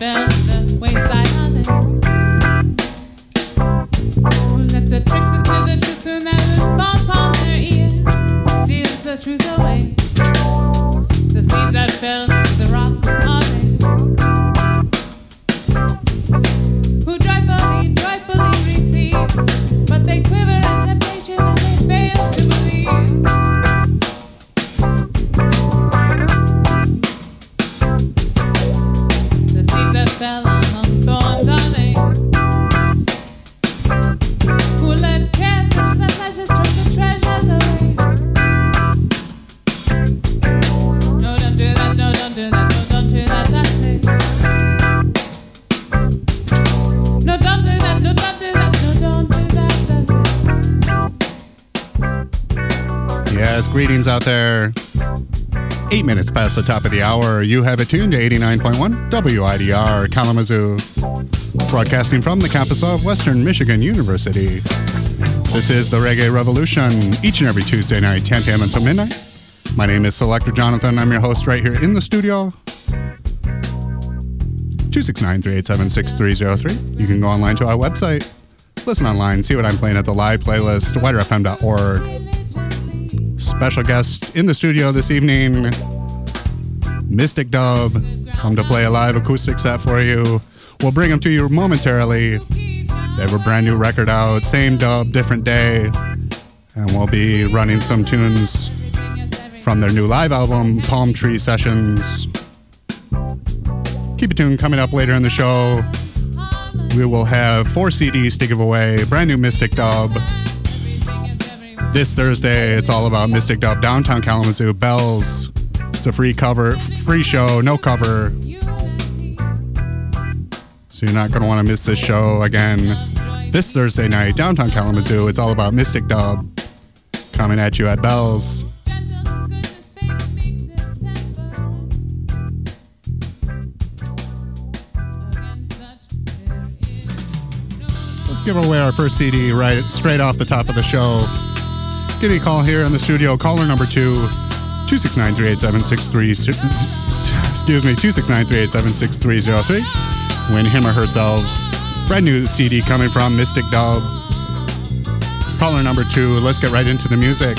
fell past the top of the hour, you have it tuned to 89.1 WIDR Kalamazoo, broadcasting from the campus of Western Michigan University. This is the Reggae Revolution, each and every Tuesday night, 10 p.m. until midnight. My name is Selector Jonathon. I'm your host right here in the studio. 269-387-6303. You can go online to our website, listen online, see what I'm playing at the live playlist, widerfm.org special guest in the studio this evening, Mystic Dub, come to play a live acoustic set for you. We'll bring them to you momentarily. They have a brand new record out, same dub, different day, and we'll be running some tunes from their new live album, Palm Tree Sessions. Keep it tuned coming up later in the show. We will have four CDs to give away, brand new Mystic Dub this Thursday, it's all about Mystic Dub downtown Kalamazoo. Bell's. It's a free cover, free show, no cover. So you're not going to want to miss this show again. This Thursday night, downtown Kalamazoo, it's all about Mystic Dub coming at you at Bell's. Let's give away our first CD right straight off the top of the show give me a call here in the studio. Caller number two, 269 excuse me, 269 Win him or herself's brand new CD coming from Mystic Dub. Caller number two, let's get right into the music.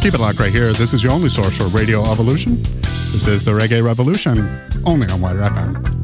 Keep it locked right here. This is your only source for Radio Evolution. This is the Reggae Revolution, only on WIDR FM.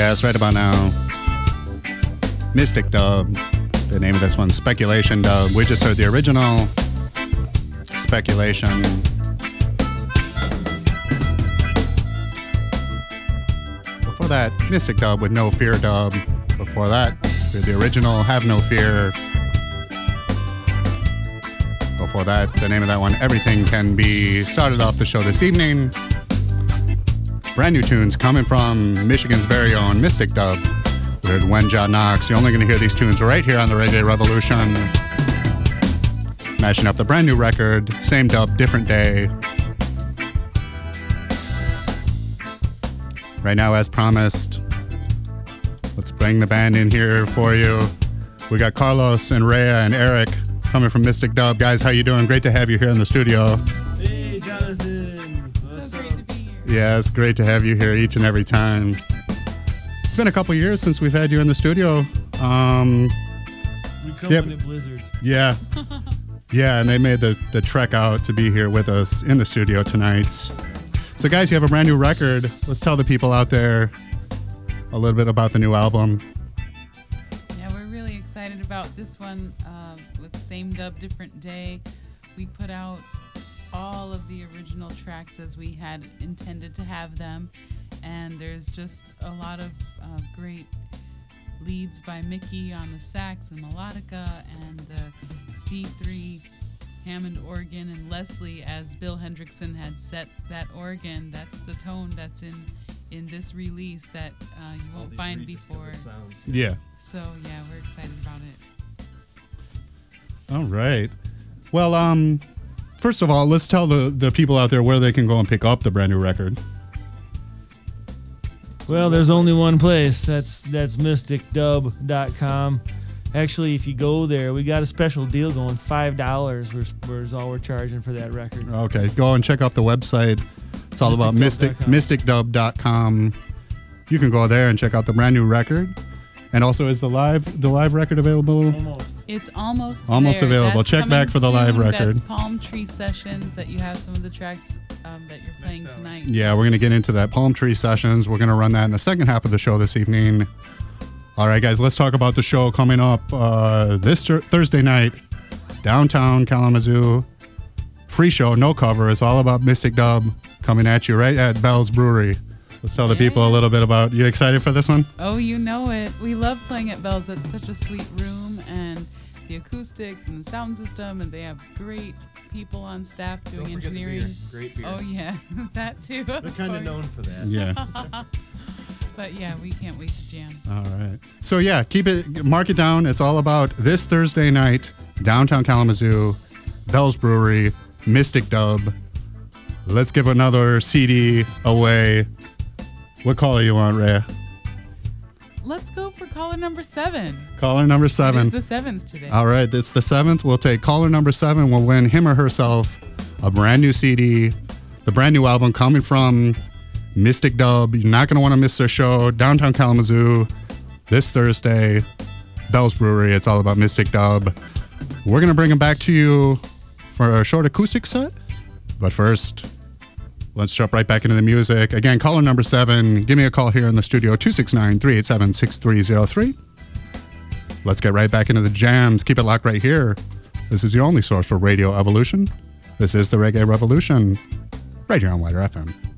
Yes, right about now. Mystic Dub. The name of this one, Speculation Dub. We just heard the original Speculation. Before that, Mystic Dub with No Fear Dub. Before that, the original Have No Fear. Before that, the name of that one, Everything Can Be. Started off the show this evening brand new tunes coming from Michigan's very own Mystic Dub. We heard When Jah Knocks. You're only going to hear these tunes right here on the Reggae Revolution. Mashing up the brand new record, same dub, different day. Right now, as promised, let's bring the band in here for you. We got Carlos and Rhea and Eric coming from Mystic Dub. Guys, how you doing? Great to have you here in the studio. Yeah, it's great to have you here each and every time. It's been a couple years since we've had you in the studio. Um, We come Yep. in blizzards. yeah, yeah, and they made the the trek out to be here with us in the studio tonight. So, guys, you have a brand new record. Let's tell the people out there a little bit about the new album. Yeah, we're really excited about this one uh, with Same Dub, Different Day. We put out all of the original tracks as we had intended to have them, and there's just a lot of uh, great leads by Mickey on the sax and melodica, and the C3 Hammond organ, and Leslie, as Bill Hendrickson had set that organ. That's the tone that's in in this release that uh, you won't find before. Sounds. Yeah. So yeah, we're excited about it. All right. Well, um, first of all, let's tell the the people out there where they can go and pick up the brand new record. Well, there's only one place. That's that's mysticdub.com. Actually, if you go there, we got a special deal going. Five dollars was was all we're charging for that record. Okay, go and check out the website. It's all about mystic mysticdub.com. You can go there and check out the brand new record. And also, is the live the live record available? Almost. It's almost Almost there. available. That's Check back for the live record. That's Palm Tree Sessions that you have some of the tracks um, that you're playing tonight. Yeah, we're gonna get into that palm tree sessions. We're gonna run that in the second half of the show this evening. All right, guys, let's talk about the show coming up uh, this tur- Thursday night, downtown Kalamazoo. Free show, no cover. It's all about Mystic Dub coming at you right at Bell's Brewery. Let's tell the people a little bit about. You excited for this one? Oh, you know it. We love playing at Bell's. It's such a sweet room, and the acoustics and the sound system, and they have great people on staff doing Don't forget the engineering. beer. Great beer. Oh yeah, that too. They're of kind of known for that. Yeah. But yeah, we can't wait to jam. All right. So yeah, keep it, mark it down. It's all about this Thursday night, downtown Kalamazoo, Bell's Brewery, Mystic Dub. Let's give another CD away. What caller you want, Ray? Let's go for caller number seven. Caller number seven. It's the seventh today. All right, it's the seventh. We'll take caller number seven. We'll win him or herself a brand new CD, the brand new album coming from Mystic Dub. You're not going to want to miss their show downtown Kalamazoo this Thursday. Bell's Brewery. It's all about Mystic Dub. We're going to bring him back to you for a short acoustic set. But first, let's jump right back into the music. Again, caller number seven. Give me a call here in the studio 269 387 6303. Let's get right back into the jams. Keep it locked right here. This is your only source for Radio Evolution. This is the Reggae Revolution, right here on Wider FM.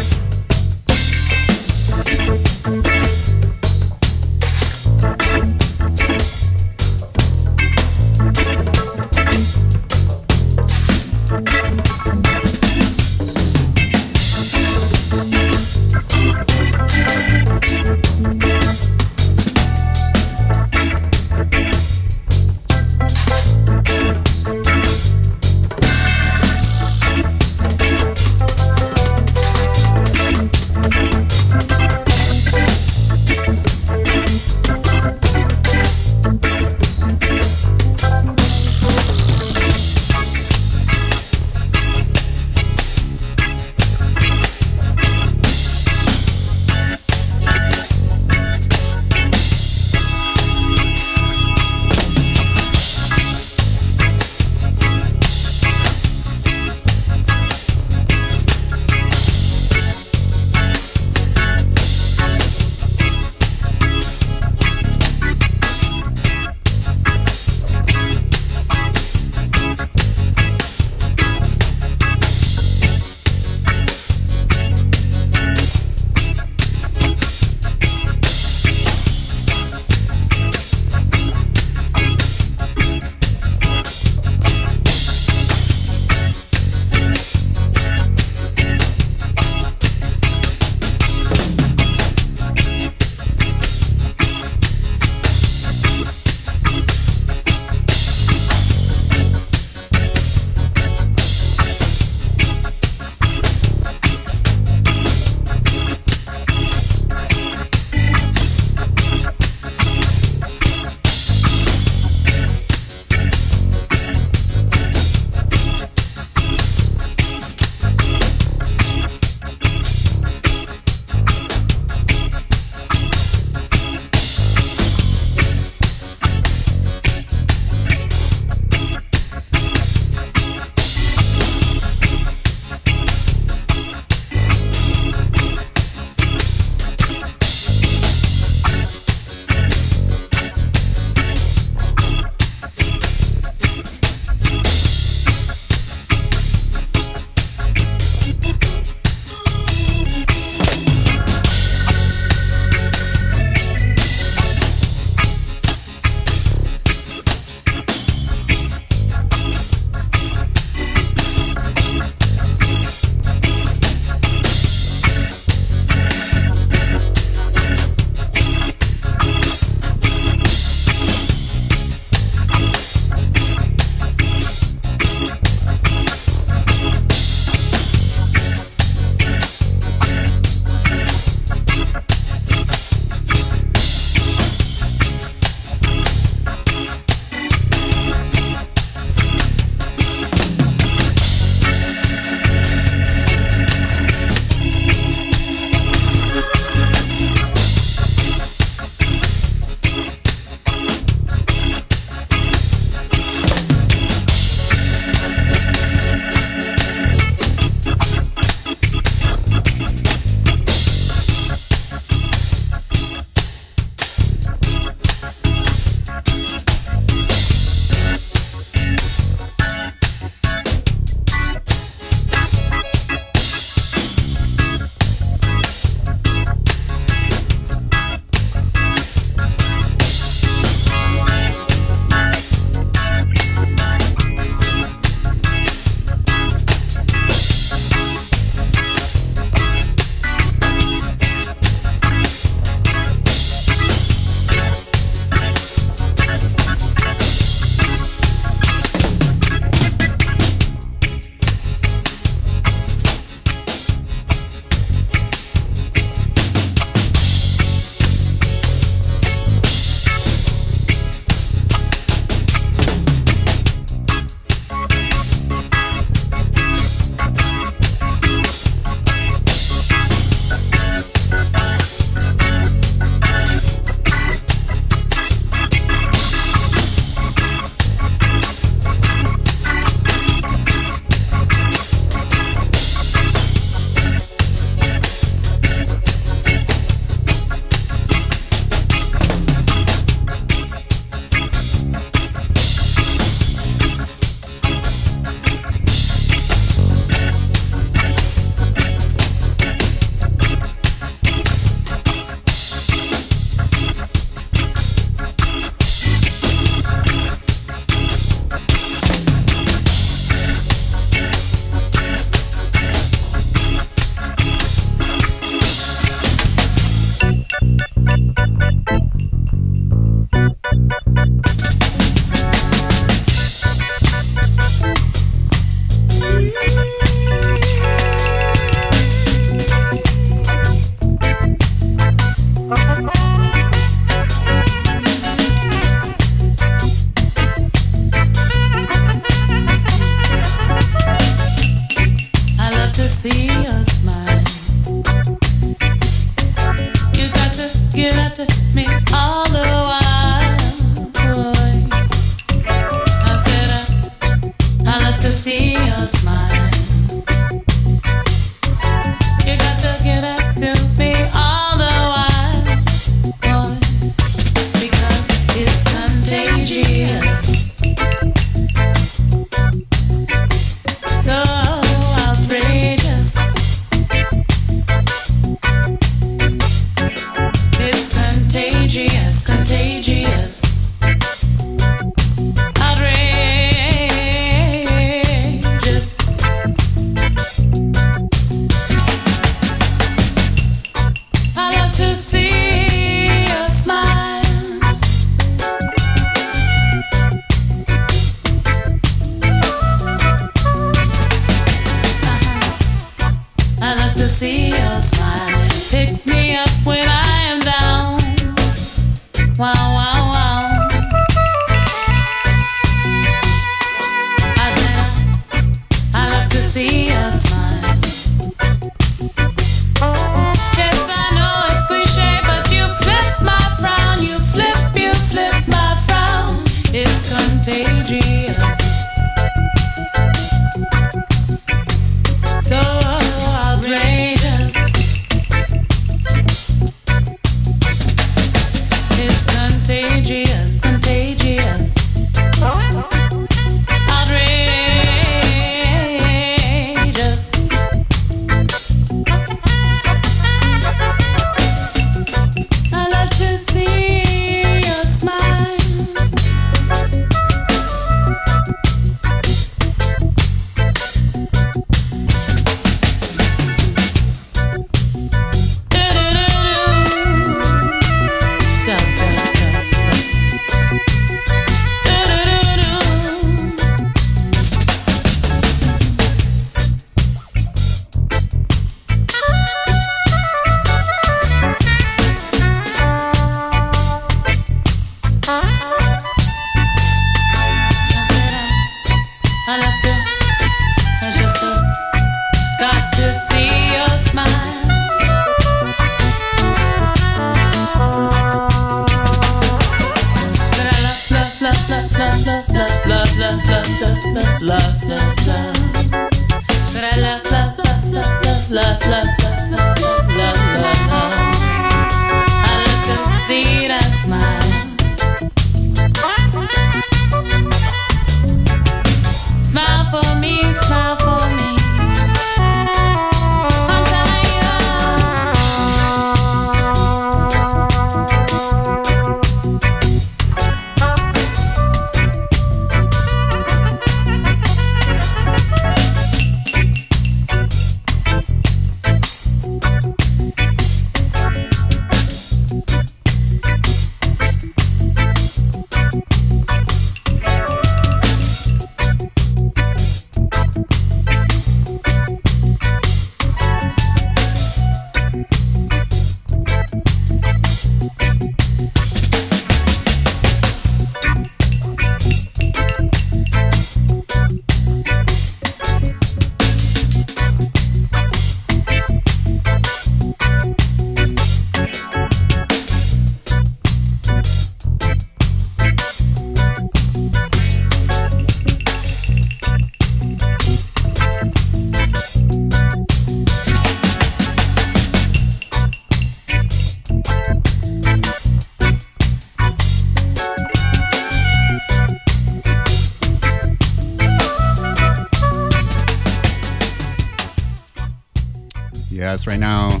Right now.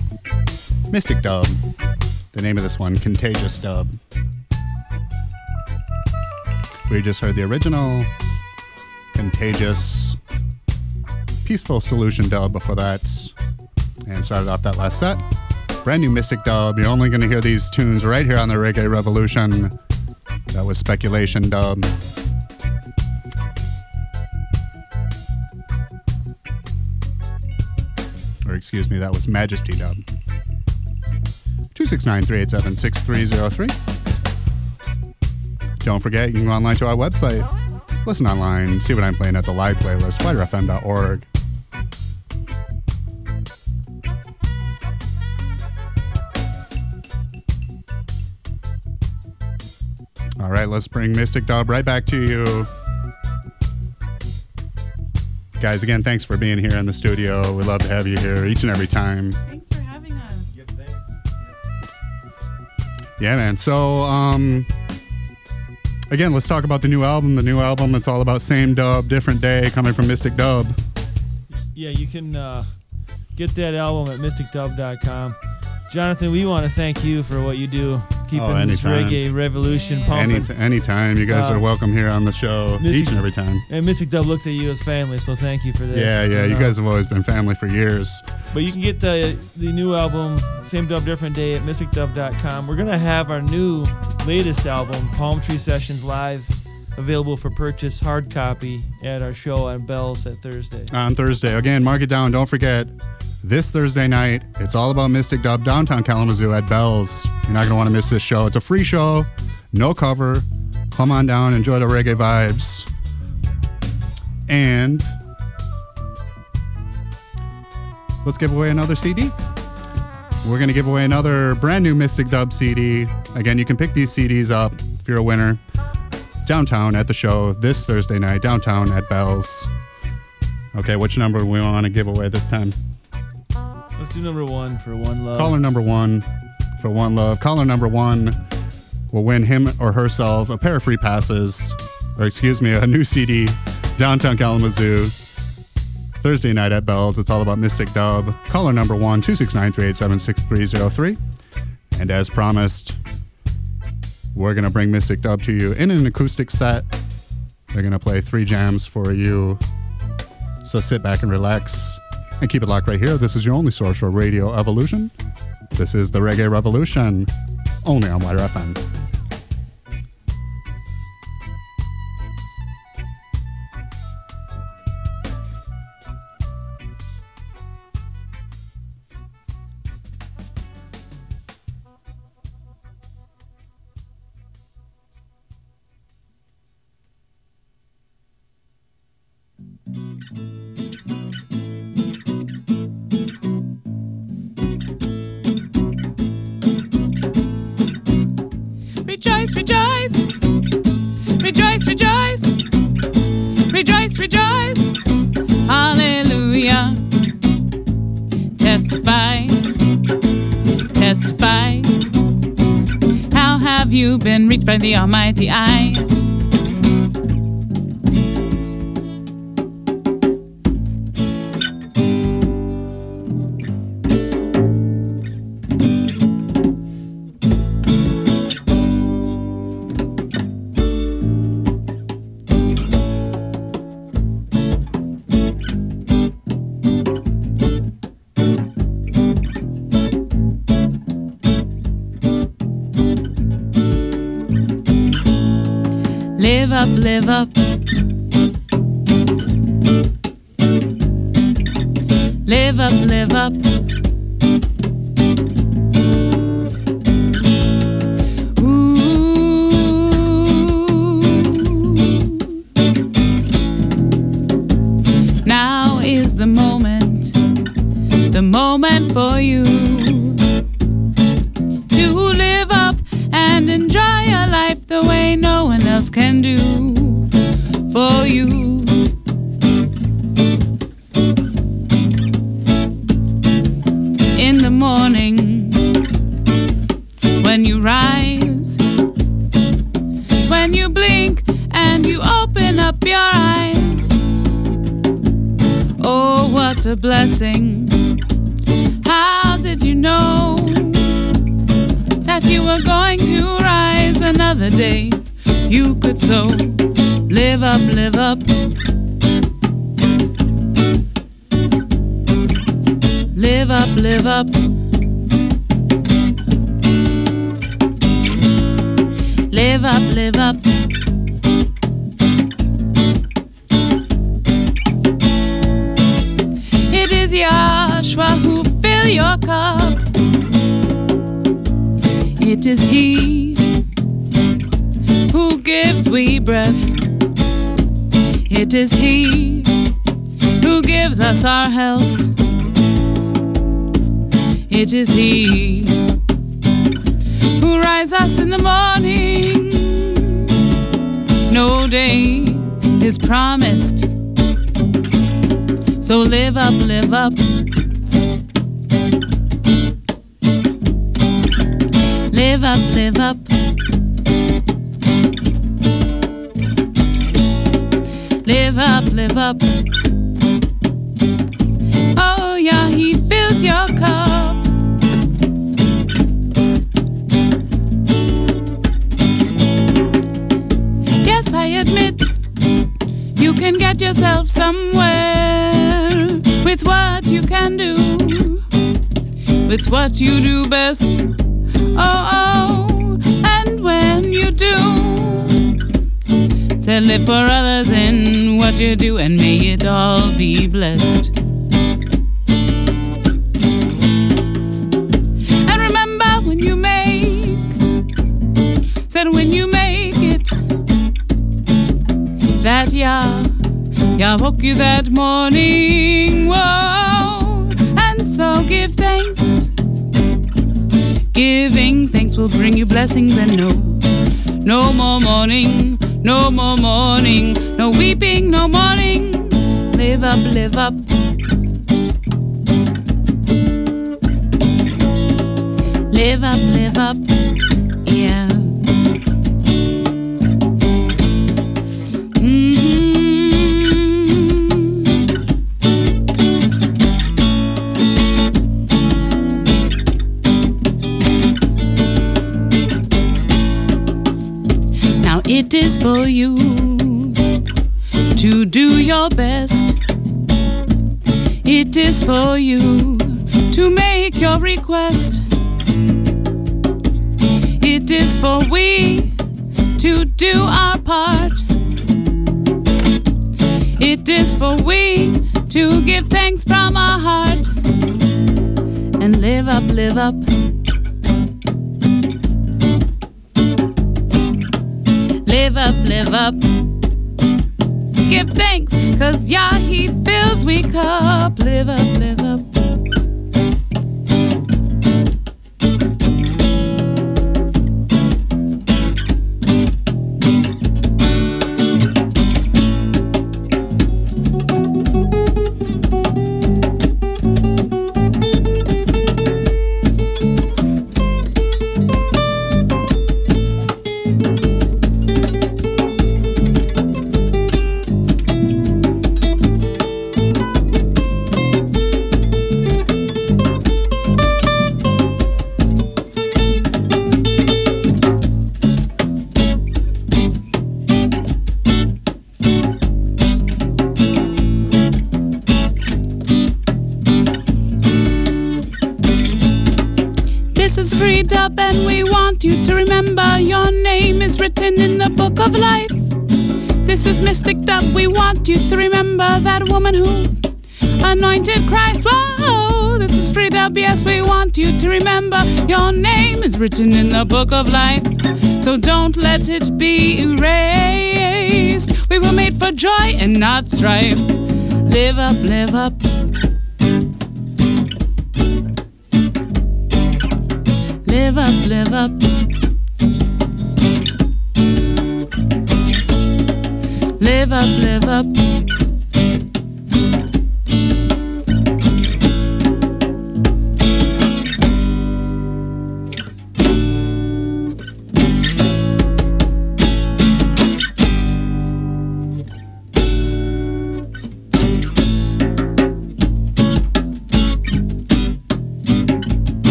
Mystic Dub. The name of this one, Contagious Dub. We just heard the original Contagious Peaceful Solution dub before that. And started off that last set. Brand new Mystic dub. You're only going to hear these tunes right here on the Reggae Revolution. That was Speculation dub. Excuse me, that was Majesty dub. 269 387 6303. Don't forget, you can go online to our website. Listen online, see what I'm playing at the live playlist, widerfm.org. All right, let's bring Mystic Dub right back to you. Guys, again, thanks for being here in the studio. We love to have you here each and every time. Thanks for having us. Yeah, man. So, um, again, let's talk about the new album. The new album, it's all about same dub, different day, coming from Mystic Dub. Yeah, you can uh, get that album at mysticdub.com. Jonathon, we want to thank you for what you do, keeping Oh, this reggae revolution Yeah. pumping. Any anytime, you guys Uh, are welcome here on the show Mystic- each and every time. and Mystic Dub looks at you as family, so thank you for this. Yeah, yeah, you know. guys have always been family for years. But you can get the the new album, Same Dub Different Day, at mysticdub.com. We're gonna have our new latest album, Palm Tree Sessions Live, available for purchase hard copy at our show on Bell's at Thursday. on Thursday. Again, mark it down. Don't forget, this Thursday night, it's all about Mystic Dub downtown Kalamazoo at Bell's. You're not going to want to miss this show. It's a free show, no cover. Come on down, enjoy the reggae vibes. And let's give away another CD. We're going to give away another brand new Mystic Dub CD. Again, you can pick these CDs up if you're a winner downtown at the show this Thursday night, downtown at Bell's. Okay, which number we want to give away this time? Do number one for One Love. Caller number one for One Love. Caller number one will win him or herself a pair of free passes, or excuse me, a new CD, downtown Kalamazoo. Thursday night at Bell's. It's all about Mystic Dub. Caller number one, 269 387 6303. And as promised, we're going to bring Mystic Dub to you in an acoustic set. They're going to play three jams for you. So sit back and relax and keep it locked right here. This is your only source for Radio Evolution. This is the Reggae Revolution, only on WIDR FM. The Almighty eye? It is He who rises us in the morning. No day is promised. So live up, live up. Live up, live up. Live up, live up. Oh, yeah, he fills your cup. Can get yourself somewhere with what you can do, with what you do best. Oh, oh, and when you do, say live for others in what you do, and may it all be blessed. Yah woke you that morning. Whoa, and so give thanks. Giving thanks will bring you blessings and no, no more mourning, no more mourning, no weeping, no mourning. Live up, live up. Live up, live up, Is for you to make your request. It is for we to do our part. It is for we to give thanks from our heart and live up, live up. Live up, live up. Give thanks, cause Yah, He fills we cup. Of life. This is Mystic Dub, we want you to remember that woman who anointed Christ. Whoa, this is Free Dub, yes, we want you to remember your name is written in the book of life. So don't let it be erased. We were made for joy and not strife. Live up, live up. Live up, live up. Live up, live up.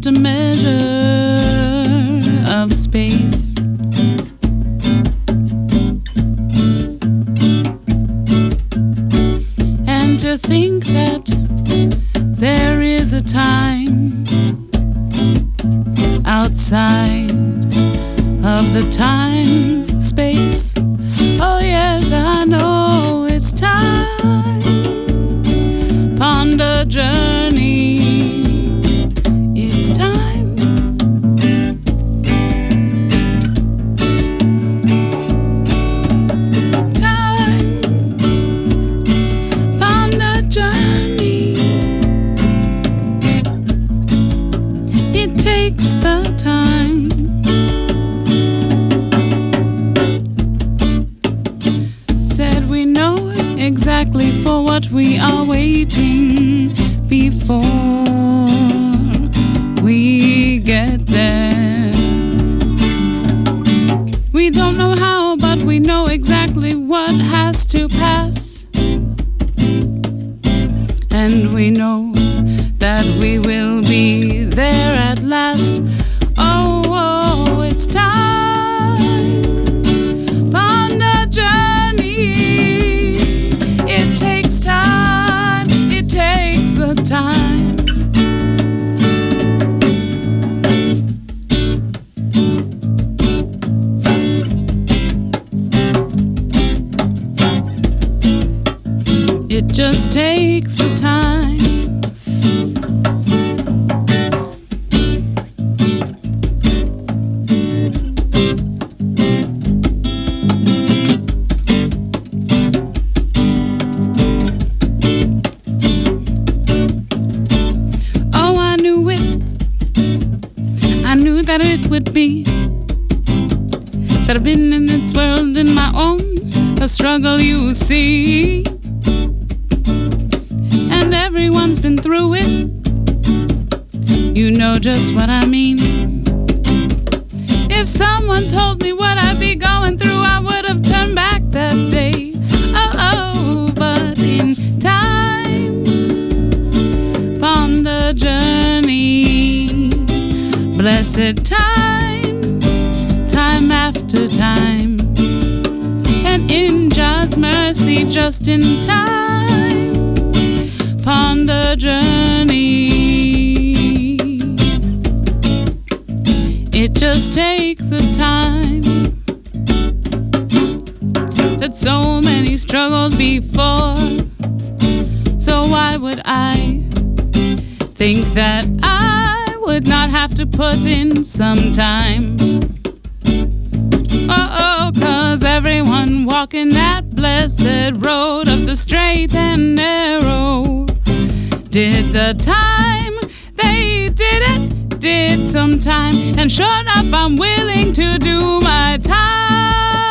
Time that it would be. That I've been in this world in my own, a struggle you see. And everyone's been through it. You know just what I mean. If someone told me what I'd be going through, I would have turned back that day. Blessed times, time after time, and in just mercy, just in time, upon the journey. It just takes the time that so many struggled before. So why would I think that Would not have to put in some time? Oh, oh, cause everyone walking that blessed road of the straight and narrow did the time. They did it, did some time, and sure enough, I'm willing to do my time.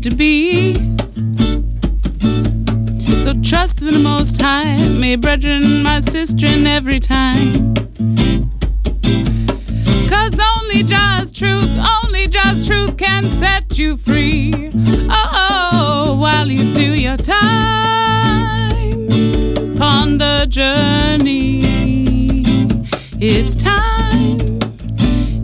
Need to be. So trust in the Most High, my brethren, my sister, in every time. Cause only just truth, only just truth can set you free. Oh, oh while you do your time upon the journey. It's time,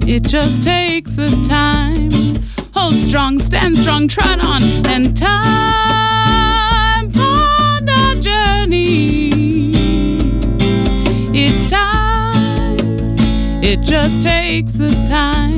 it just takes the time. Hold strong, stand strong, trot on, and time upon the journey. It's time, it just takes the time.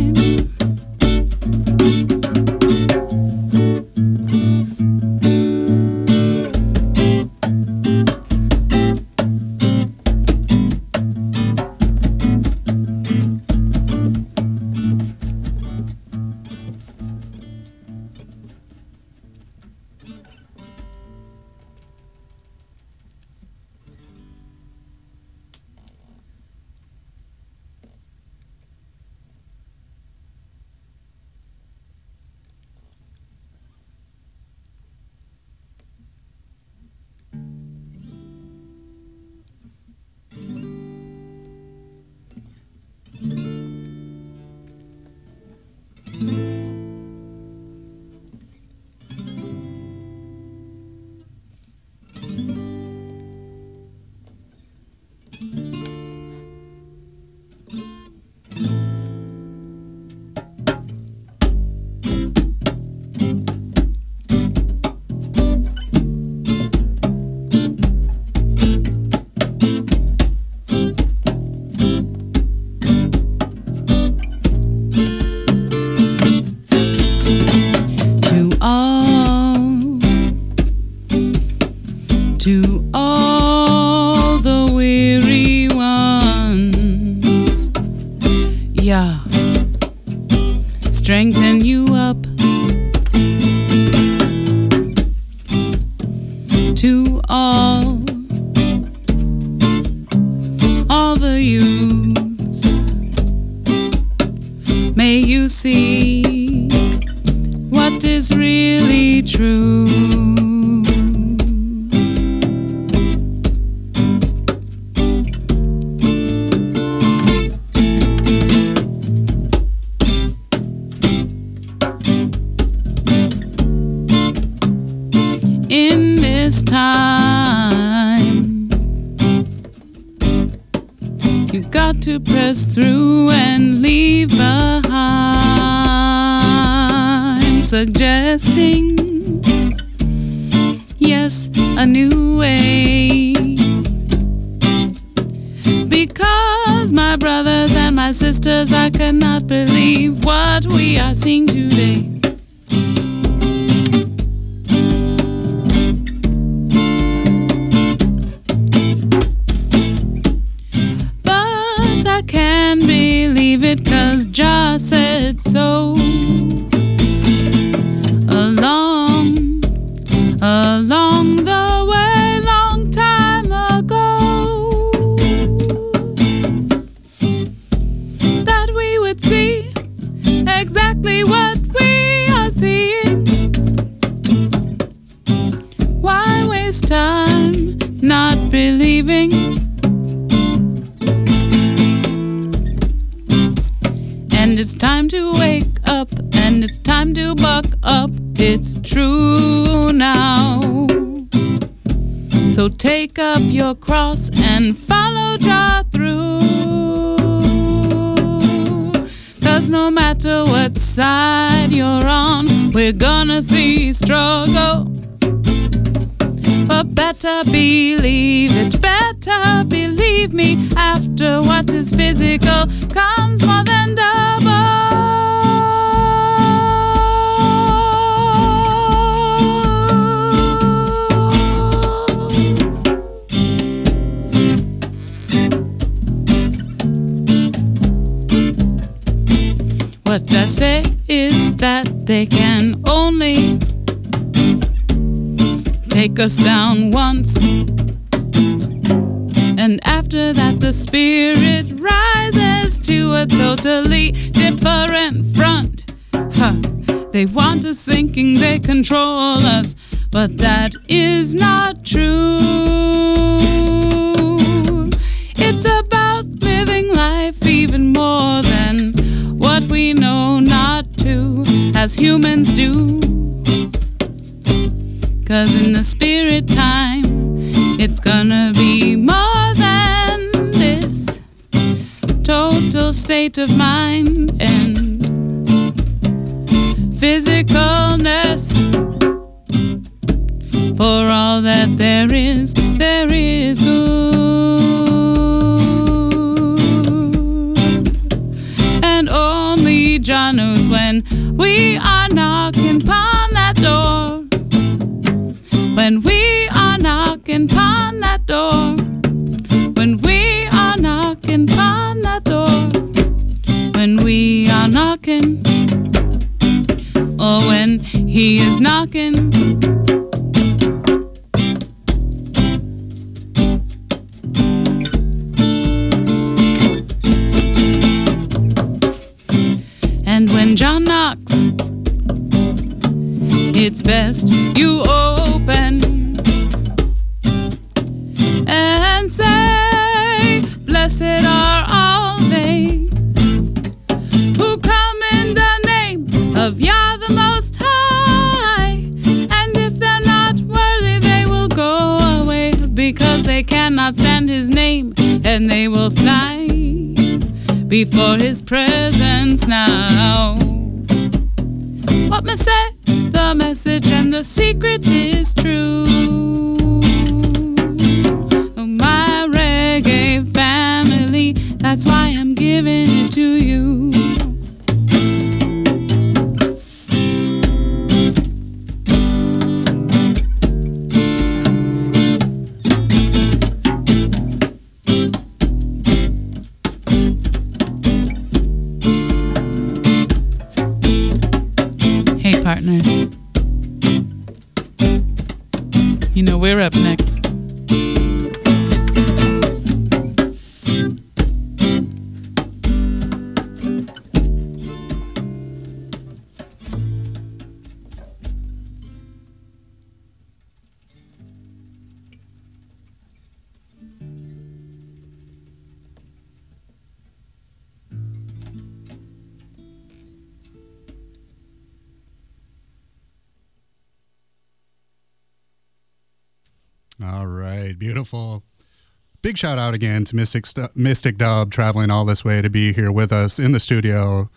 Shout out again to Mystic Mystic Dub traveling all this way to be here with us in the studio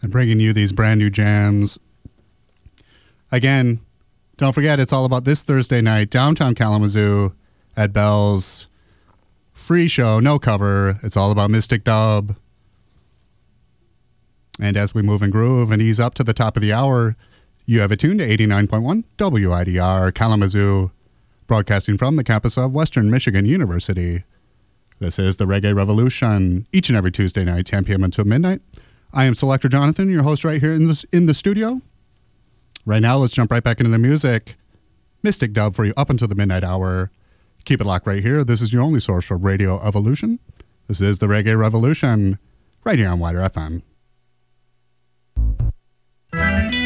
and bringing you these brand new jams. Again, don't forget it's all about this Thursday night downtown Kalamazoo at Bell's. Free show, no cover. It's all about Mystic Dub. And as we move and groove and ease up to the top of the hour, you have it tuned to 89.1 WIDR Kalamazoo broadcasting from the campus of Western Michigan University. This is the Reggae Revolution, each and every Tuesday night, 10 p.m. until midnight. I am Selector Jonathon, your host right here in the, in the studio. Right now, let's jump right back into the music. Mystic Dub for you up until the midnight hour. Keep it locked right here. This is your only source for Radio Evolution. This is the Reggae Revolution, right here on WIDR FM.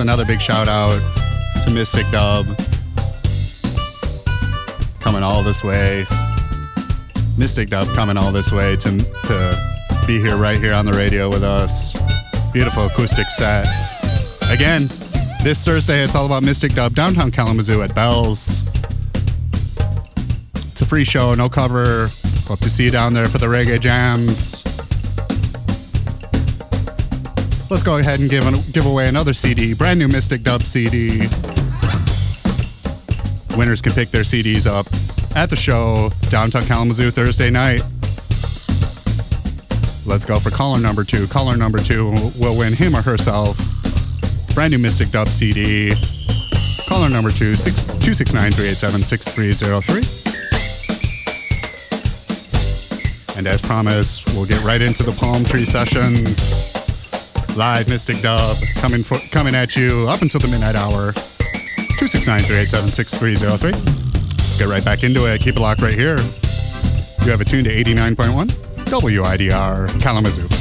Another big shout out to Mystic Dub. Coming all this way. Mystic Dub coming all this way to, to be here right here on the radio with us. Beautiful acoustic set. Again, this Thursday it's all about Mystic Dub downtown Kalamazoo at Bell's. It's a free show, no cover. Hope to see you down there for the reggae jams. Let's go ahead and give, an, give away another CD, brand new Mystic Dub CD. Winners can pick their CDs up at the show, downtown Kalamazoo, Thursday night. Let's go for caller number two. Caller number two will win him or herself brand new Mystic Dub CD. Caller number two, 269 387 6303. And as promised, we'll get right into the palm tree sessions. Live Mystic Dub coming for, coming at you up until the midnight hour. 269 387 6303. Let's get right back into it. Keep it locked right here. You have it tuned to 89.1 WIDR Kalamazoo.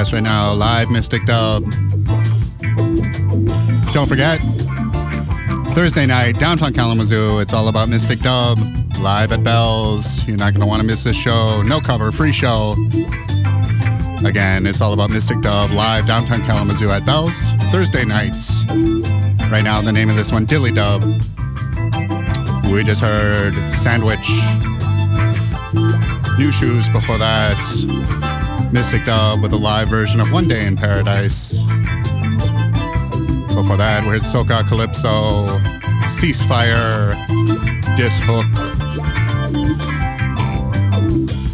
Right now, live Mystic Dub. Don't forget, Thursday night, downtown Kalamazoo, it's all about Mystic Dub, live at Bell's. You're not going to want to miss this show. No cover, free show. Again, it's all about Mystic Dub, live downtown Kalamazoo at Bell's, Thursday nights. Right now, the name of this one, Dili Dub. We just heard Sandwich. New Shoes before that. Mystic Dub with a live version of One Day in Paradise. Before that, we heard Soca Calypso, Ceasefire, Dis Hook.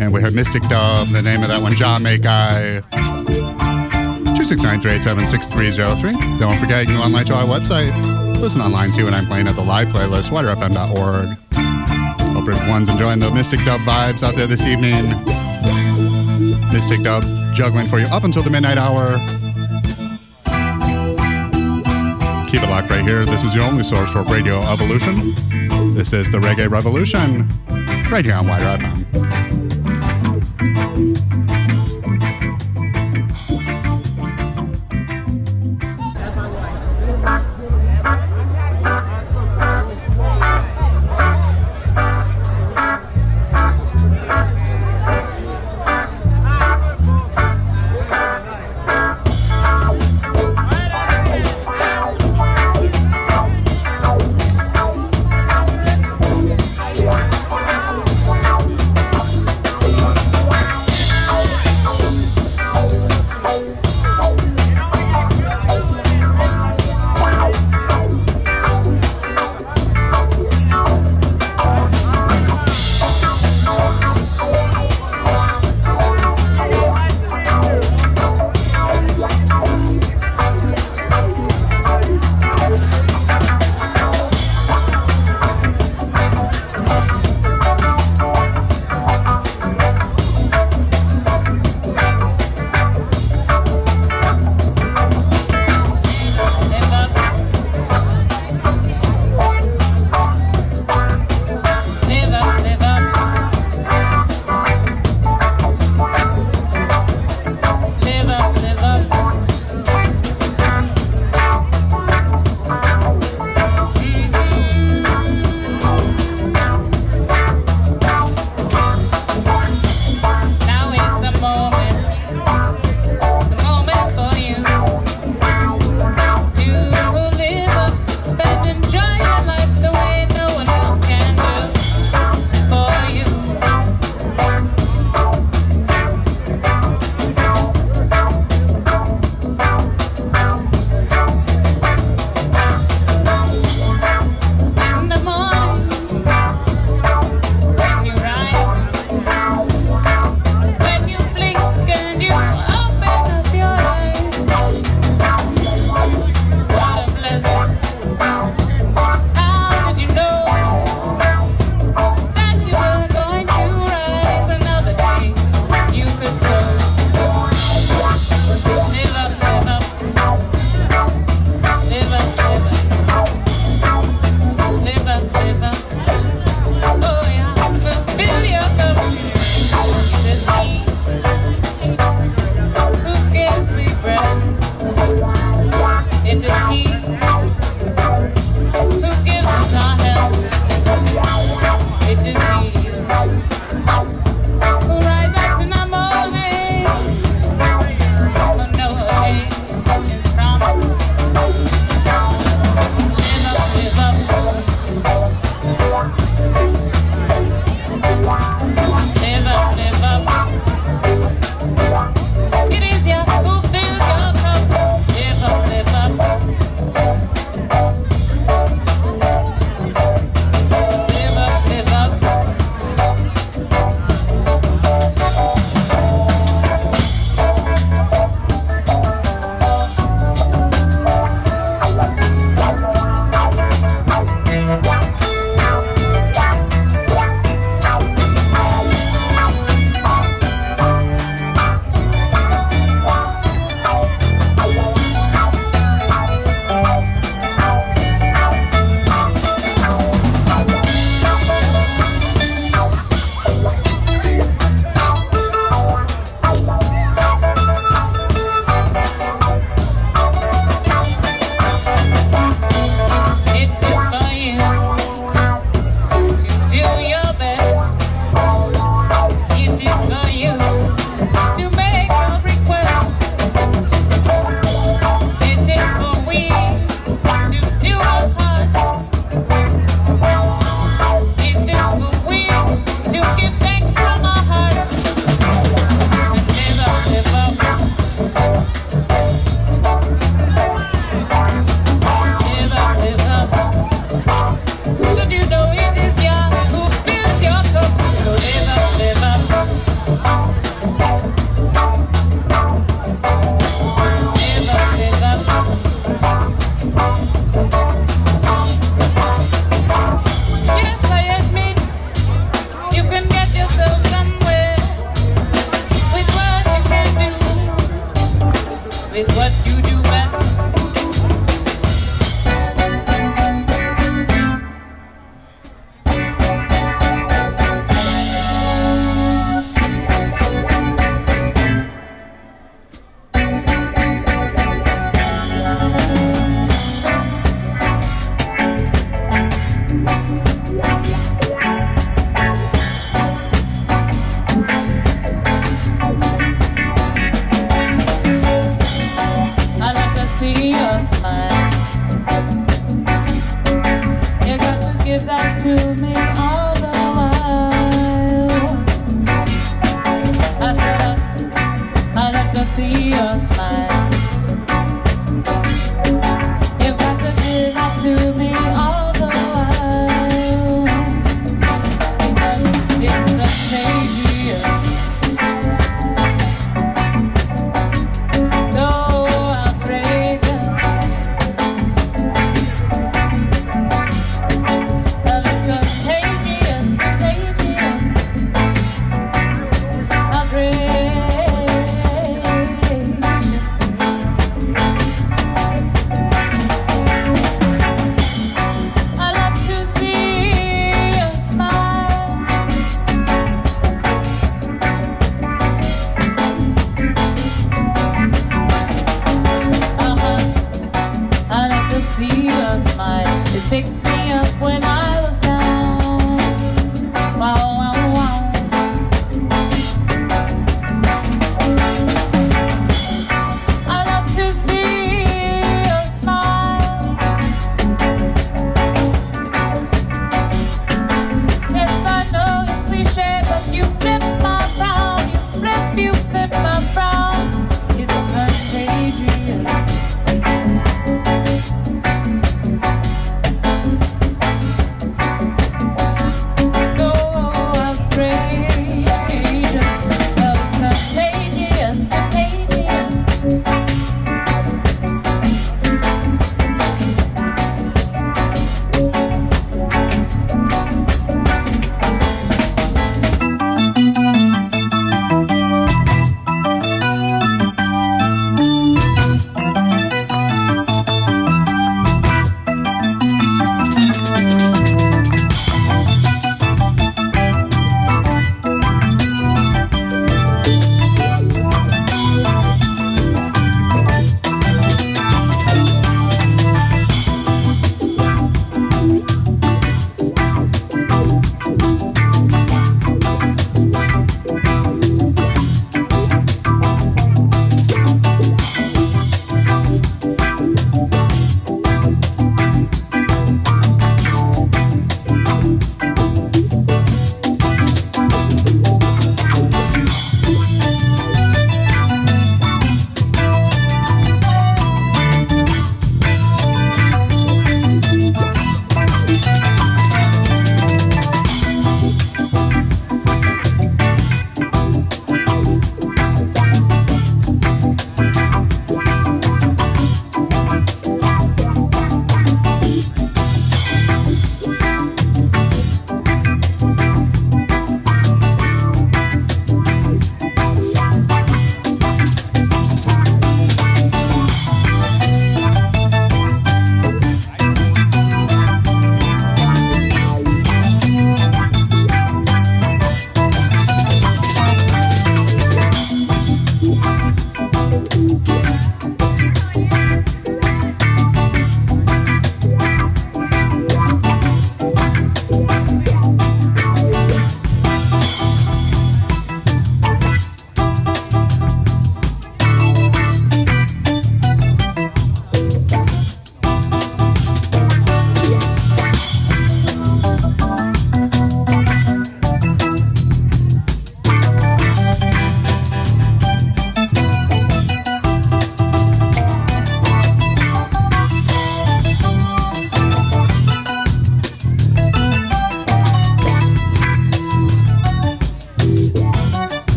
And we heard Mystic Dub, the name of that one, Jah Make I. 269-387-6303. Don't forget, you can go online to our website. Listen online, see what I'm playing at the live playlist, widrfm.org. Hope everyone's enjoying the Mystic Dub vibes out there this evening. Mystic Dub juggling for you up until the midnight hour. Keep it locked right here. This is your only source for Radio Evolution. This is the Reggae Revolution, right here on WIDR FM.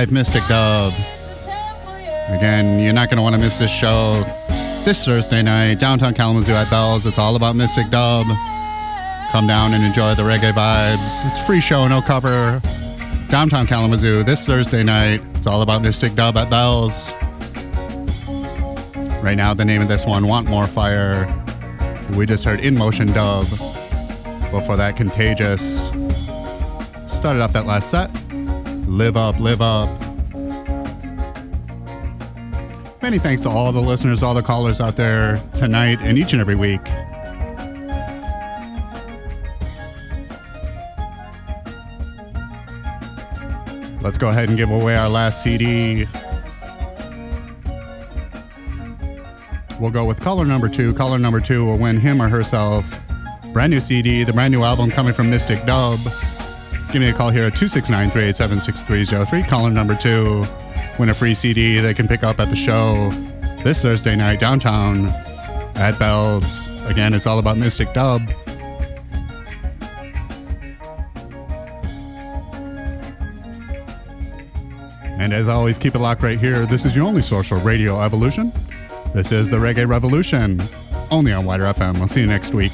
Live Mystic Dub. Again, you're not going to want to miss this show this Thursday night, downtown Kalamazoo at Bell's. It's all about Mystic Dub. Come down and enjoy the reggae vibes. It's a free show, no cover. Downtown Kalamazoo this Thursday night. It's all about Mystic Dub at Bell's. Right now, the name of this one, Want More Fire. We just heard In Motion Dub. Before that, Contagious. Started off that last set. Live Up, Live Up. Many thanks to all the listeners, all the callers out there tonight and each and every week. Let's go ahead and give away our last CD. We'll go with caller number two. Caller number two will win him or herself brand new CD, the brand new album coming from Mystic Dub. Give me a call here at 269 387 6303. Caller number two. Win a free CD they can pick up at the show this Thursday night downtown at Bell's. Again, it's all about Mystic Dub. And as always, keep it locked right here. This is your only source for Radio Evolution. This is the Reggae Revolution, only on WIDR FM. I'll see you next week.